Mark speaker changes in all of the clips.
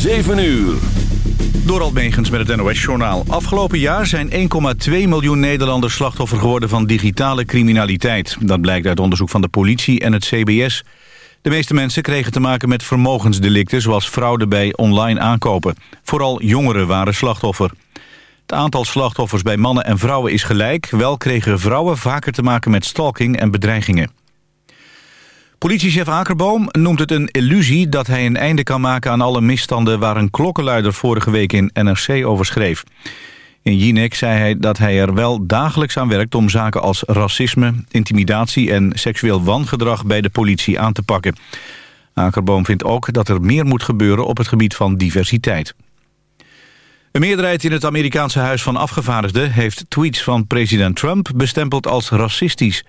Speaker 1: 7 uur.
Speaker 2: Door Almegens met het NOS-journaal. Afgelopen jaar zijn 1,2 miljoen Nederlanders slachtoffer geworden van digitale criminaliteit. Dat blijkt uit onderzoek van de politie en het CBS. De meeste mensen kregen te maken met vermogensdelicten... zoals fraude bij online aankopen. Vooral jongeren waren slachtoffer. Het aantal slachtoffers bij mannen en vrouwen is gelijk. Wel kregen vrouwen vaker te maken met stalking en bedreigingen. Politiechef Akerboom noemt het een illusie dat hij een einde kan maken aan alle misstanden waar een klokkenluider vorige week in NRC over schreef. In Jinek zei hij dat hij er wel dagelijks aan werkt om zaken als racisme, intimidatie en seksueel wangedrag bij de politie aan te pakken. Akerboom vindt ook dat er meer moet gebeuren op het gebied van diversiteit. Een meerderheid in het Amerikaanse Huis van Afgevaardigden heeft tweets van president Trump bestempeld als racistisch.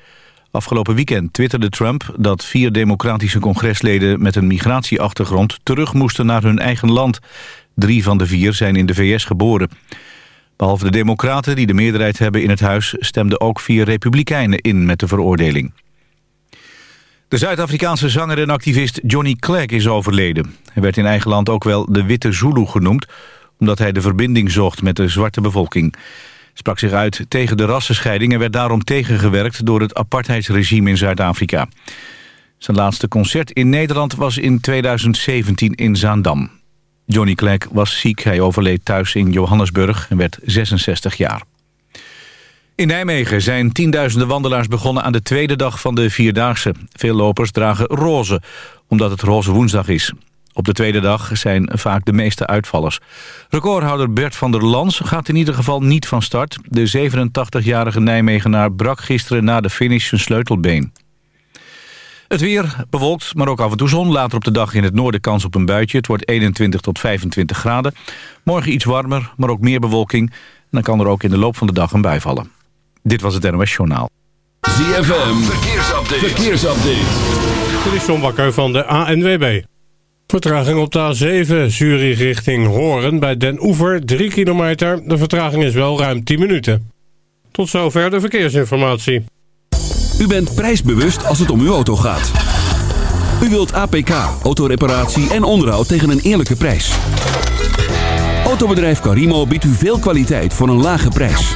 Speaker 2: Afgelopen weekend twitterde Trump dat vier democratische congresleden met een migratieachtergrond terug moesten naar hun eigen land. Drie van de vier zijn in de VS geboren. Behalve de democraten die de meerderheid hebben in het huis... stemden ook vier republikeinen in met de veroordeling. De Zuid-Afrikaanse zanger en activist Johnny Clegg is overleden. Hij werd in eigen land ook wel de Witte Zulu genoemd... omdat hij de verbinding zocht met de zwarte bevolking sprak zich uit tegen de rassenscheiding... en werd daarom tegengewerkt door het apartheidsregime in Zuid-Afrika. Zijn laatste concert in Nederland was in 2017 in Zaandam. Johnny Clegg was ziek, hij overleed thuis in Johannesburg en werd 66 jaar. In Nijmegen zijn tienduizenden wandelaars begonnen aan de tweede dag van de Vierdaagse. Veel lopers dragen roze, omdat het roze woensdag is. Op de tweede dag zijn vaak de meeste uitvallers. Recordhouder Bert van der Lans gaat in ieder geval niet van start. De 87-jarige Nijmegenaar brak gisteren na de finish zijn sleutelbeen. Het weer bewolkt, maar ook af en toe zon. Later op de dag in het noorden kans op een buitje. Het wordt 21 tot 25 graden. Morgen iets warmer, maar ook meer bewolking. En dan kan er ook in de loop van de dag een bui vallen. Dit was het NOS Journaal.
Speaker 1: ZFM, verkeersupdate. verkeersupdate.
Speaker 3: Dit is John Bakker van de ANWB. Vertraging op de A7, Zurich richting Horen bij Den Oever, 3 kilometer. De vertraging is wel ruim 10 minuten. Tot zover de verkeersinformatie.
Speaker 1: U bent prijsbewust als het om uw auto gaat. U wilt APK, autoreparatie en onderhoud tegen een eerlijke prijs. Autobedrijf Carimo biedt u veel kwaliteit voor een lage prijs.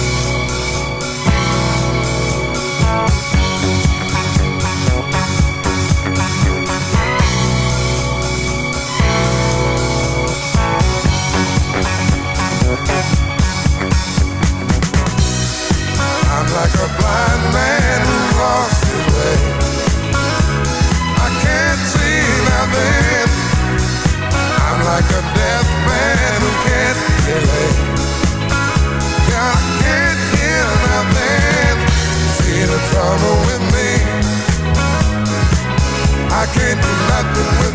Speaker 4: I can't do nothing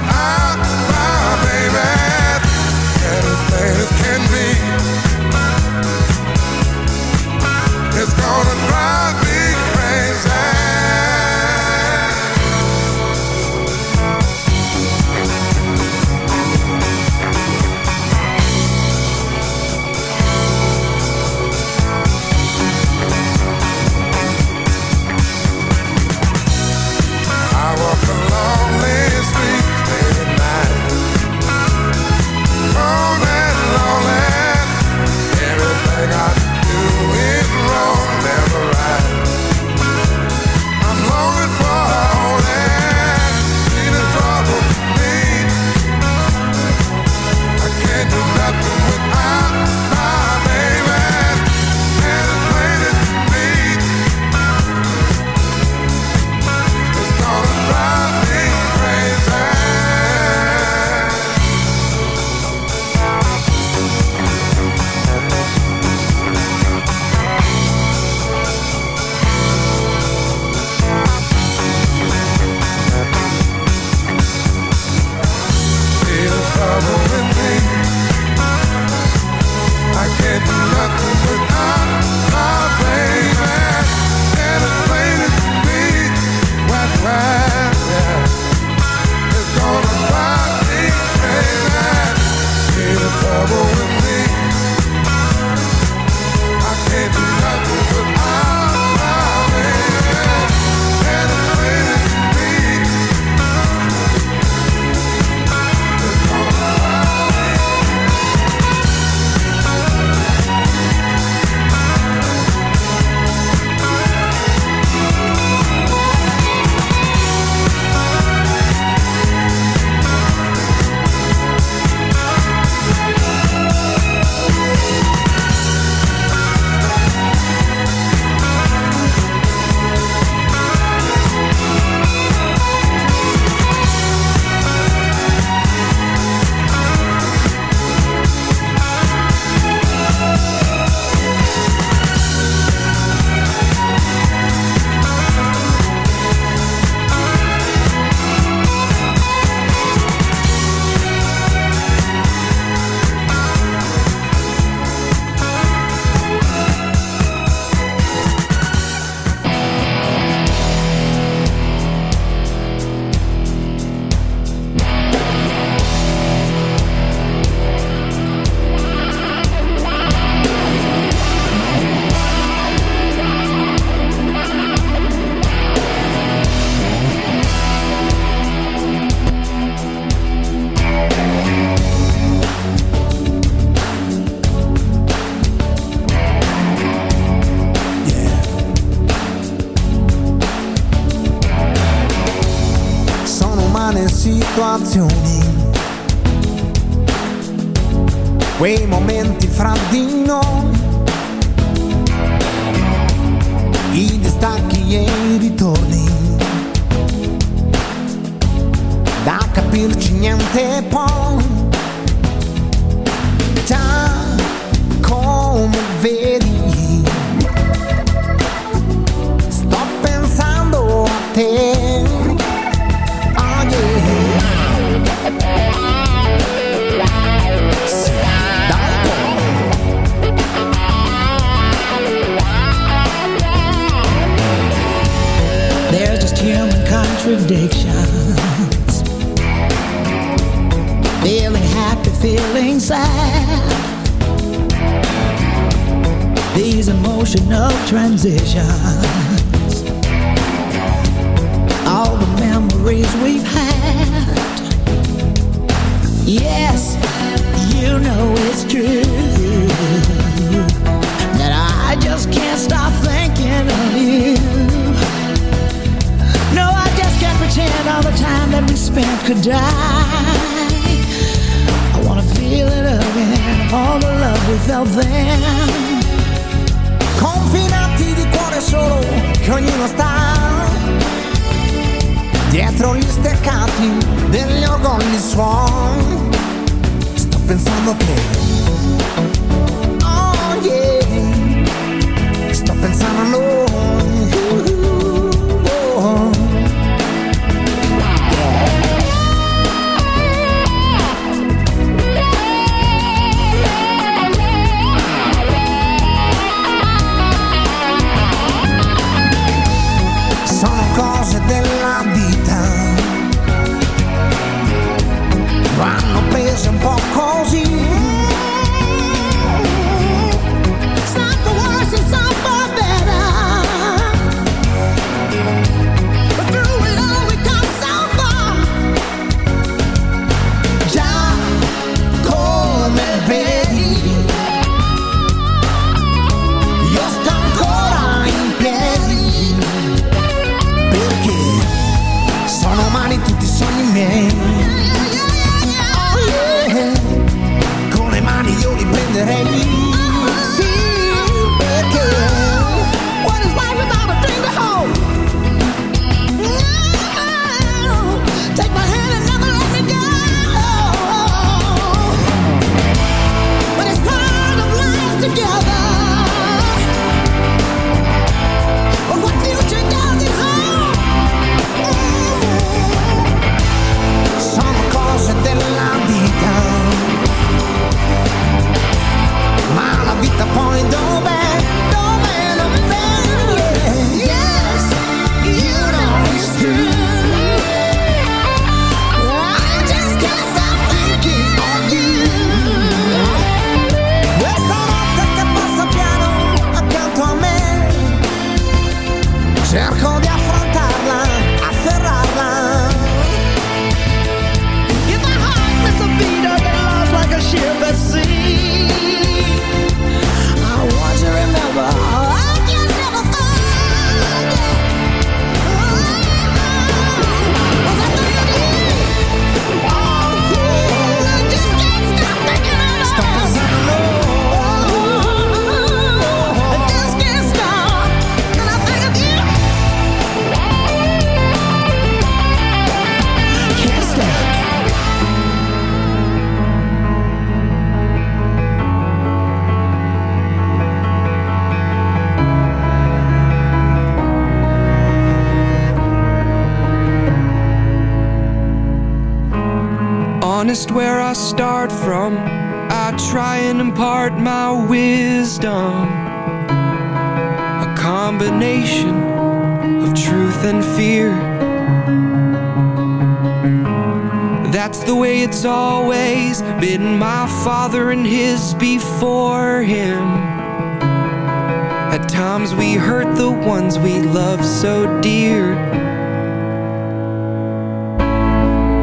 Speaker 5: here.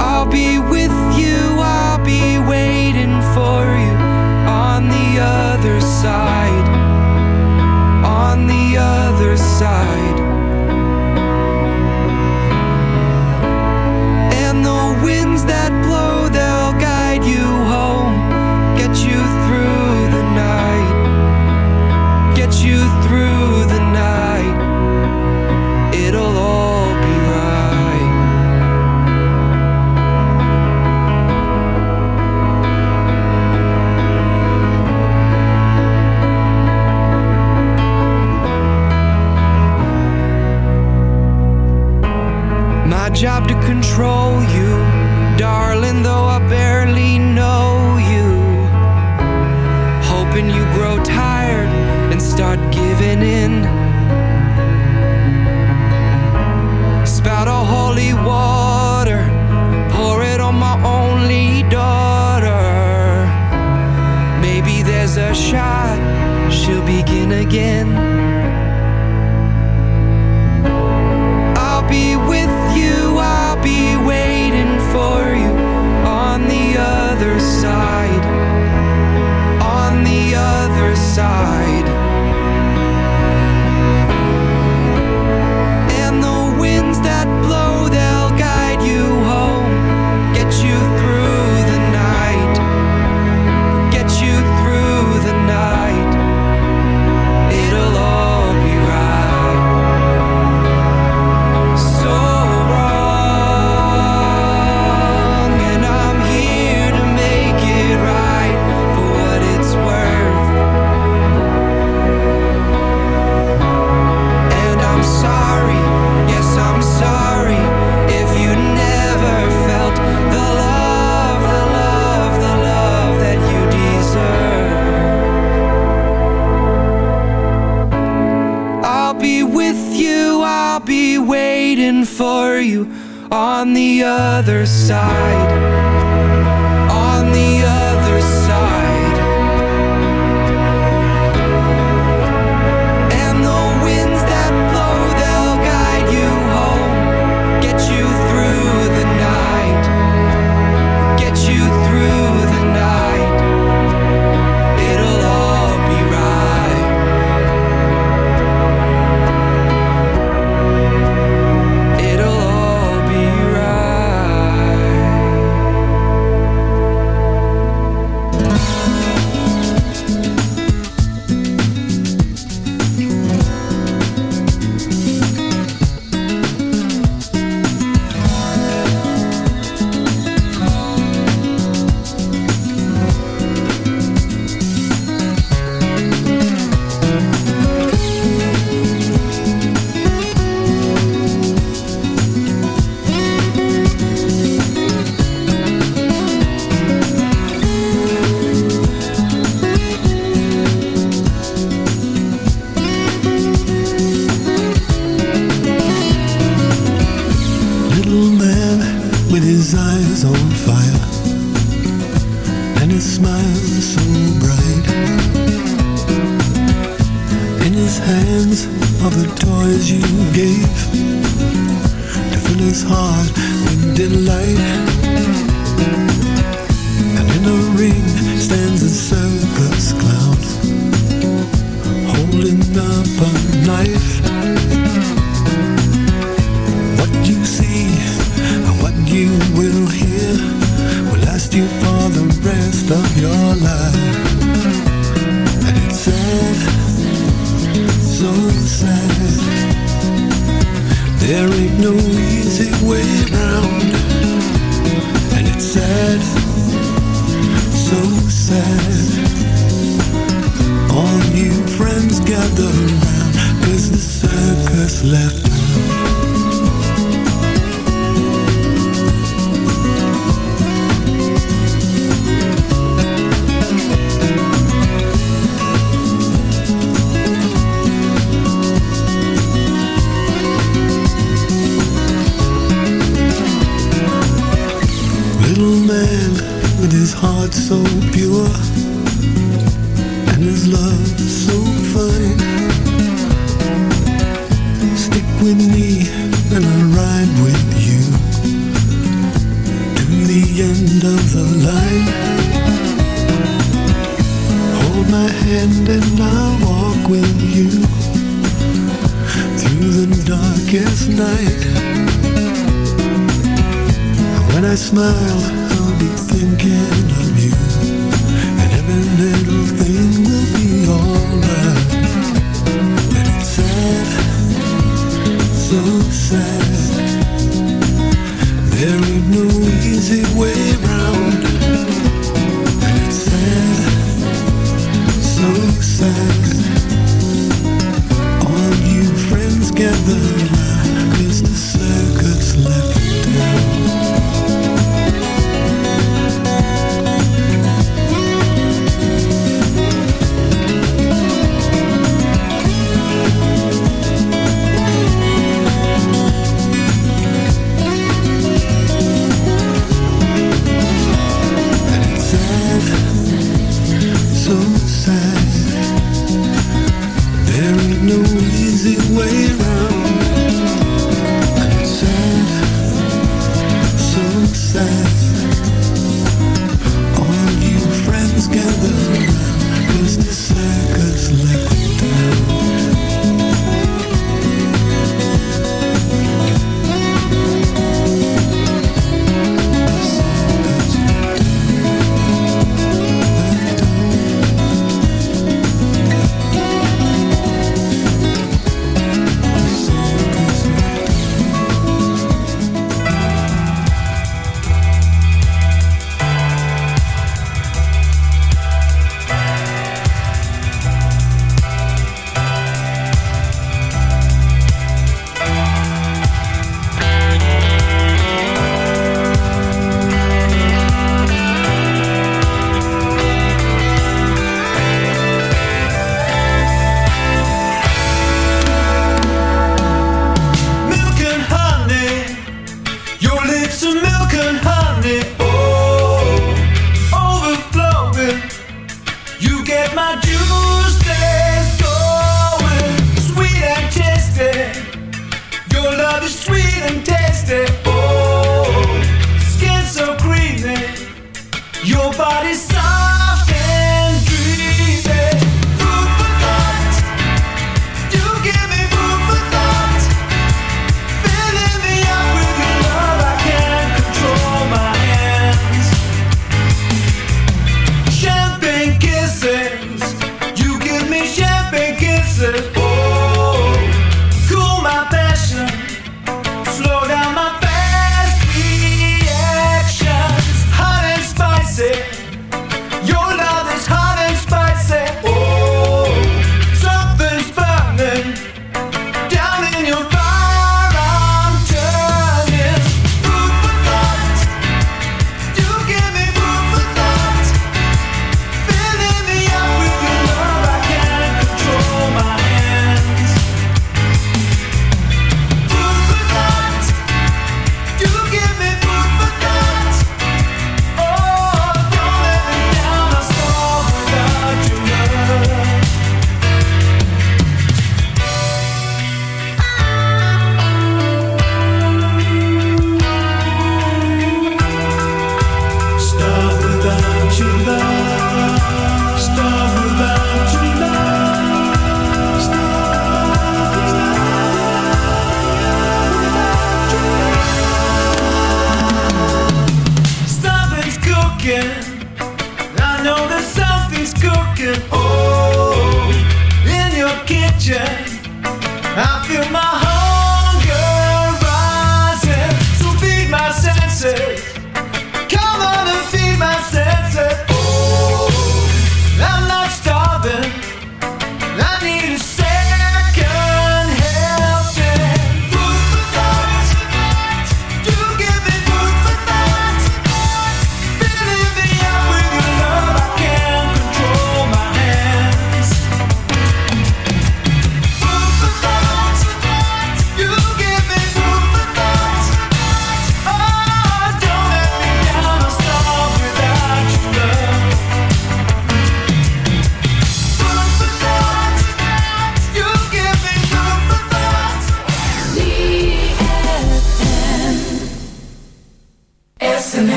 Speaker 5: I'll be with you, I'll be waiting for you on the other side.
Speaker 6: his heart in delight. And in a ring stands a circus clown, holding up a knife. What you see and what you will hear will last you for the rest of your life. And it's sad, so sad. There ain't no easy way around, And it's sad, so sad. All new friends the circus left love
Speaker 7: is sweet and tasty.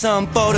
Speaker 8: some
Speaker 7: folks.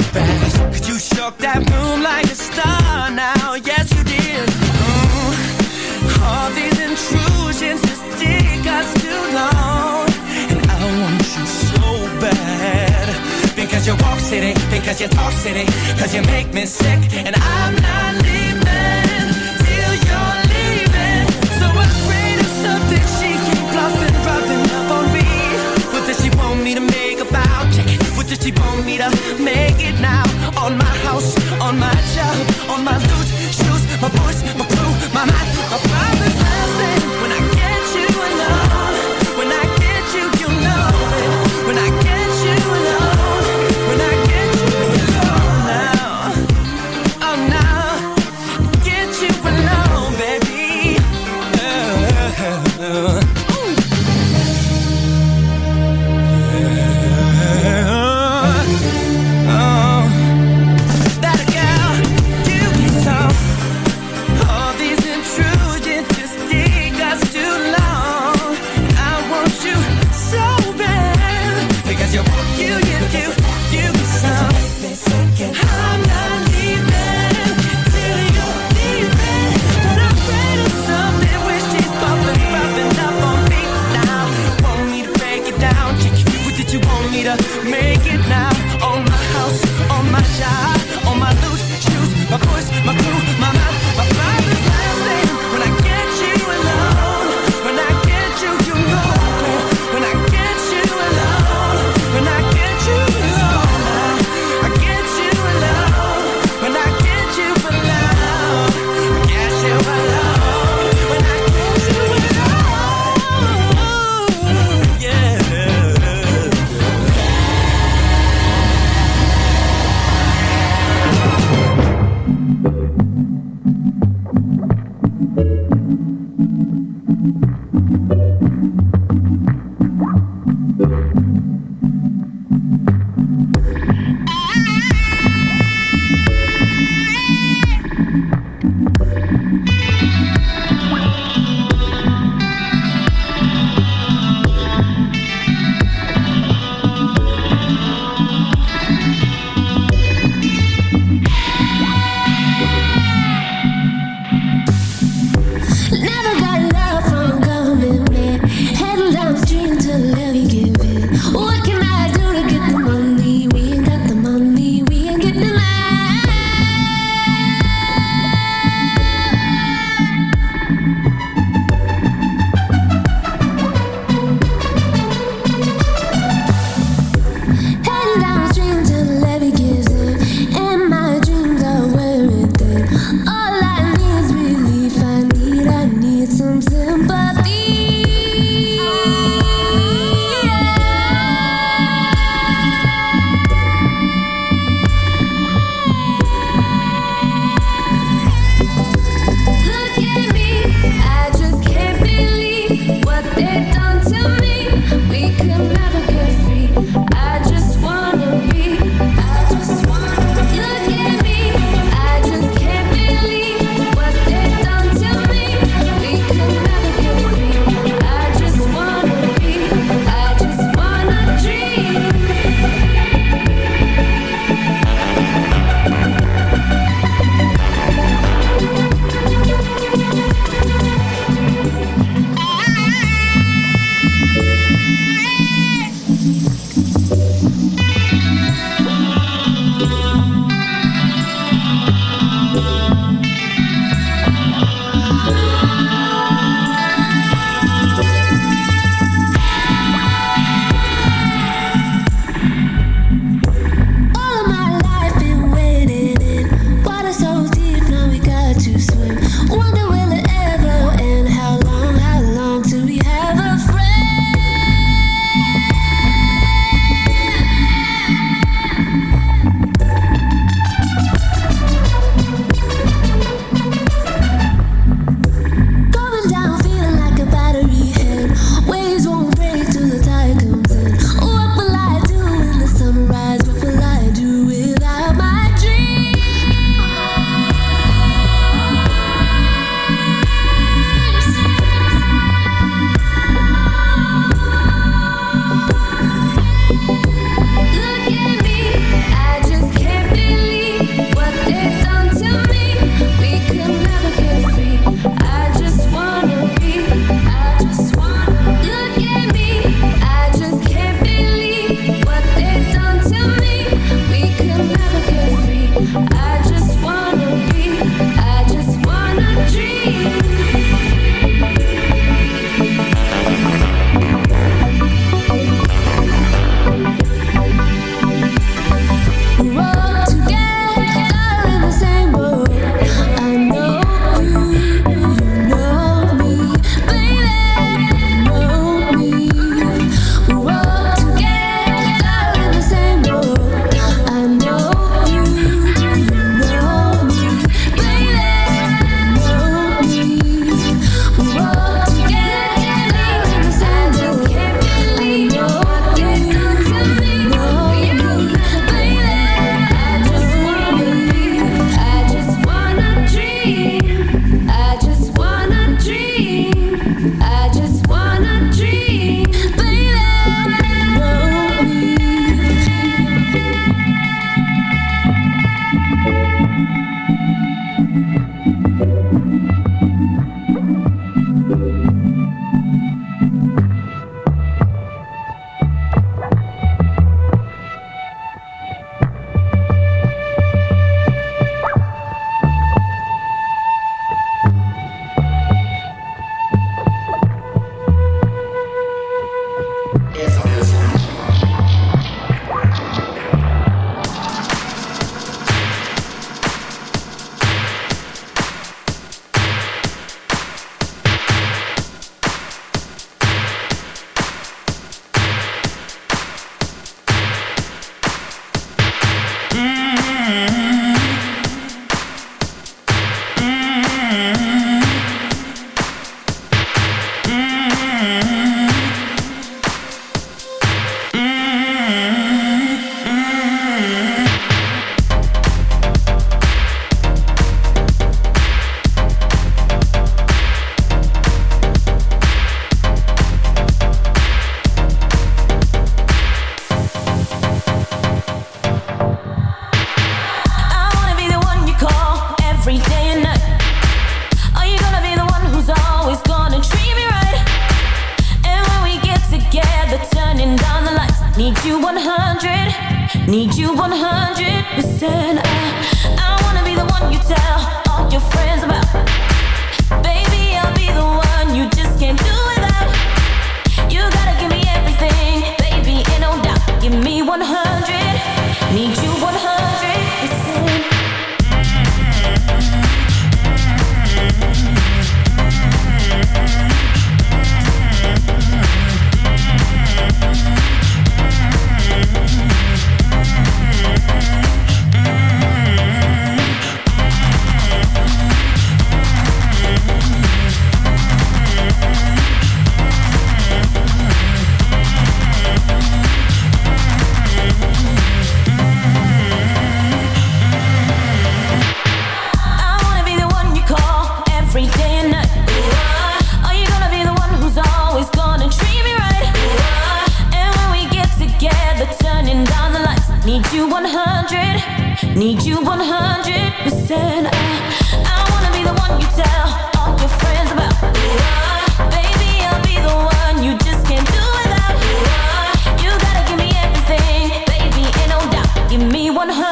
Speaker 7: Need you 100, need you 100 percent. I, I wanna be the one you tell all your friends about. Baby, I'll be the one you just can't do without. You gotta give me everything, baby, ain't no doubt. Give me 100,